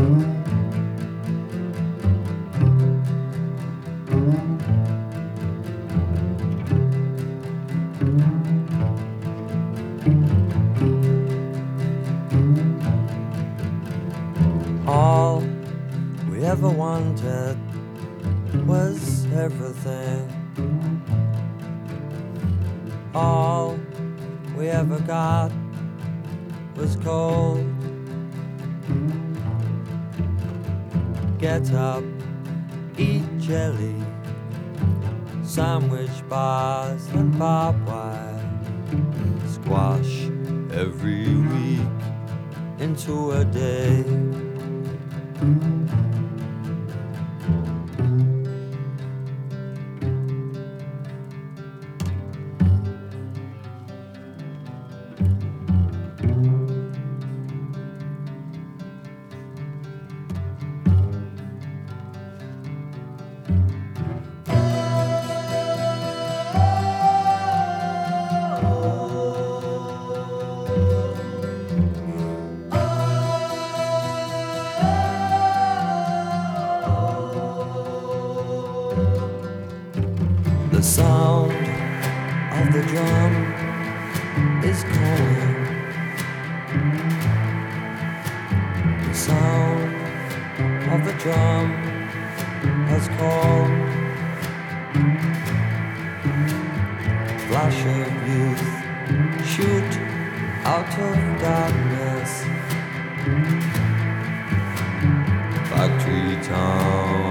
All we ever wanted was everything. All we ever got was cold. Get up, eat jelly, sandwich bars and barbed wire. Squash every week into a day. The sound of the drum is calling. The sound of the drum has called. Flash of youth shoot out of darkness. Factory town.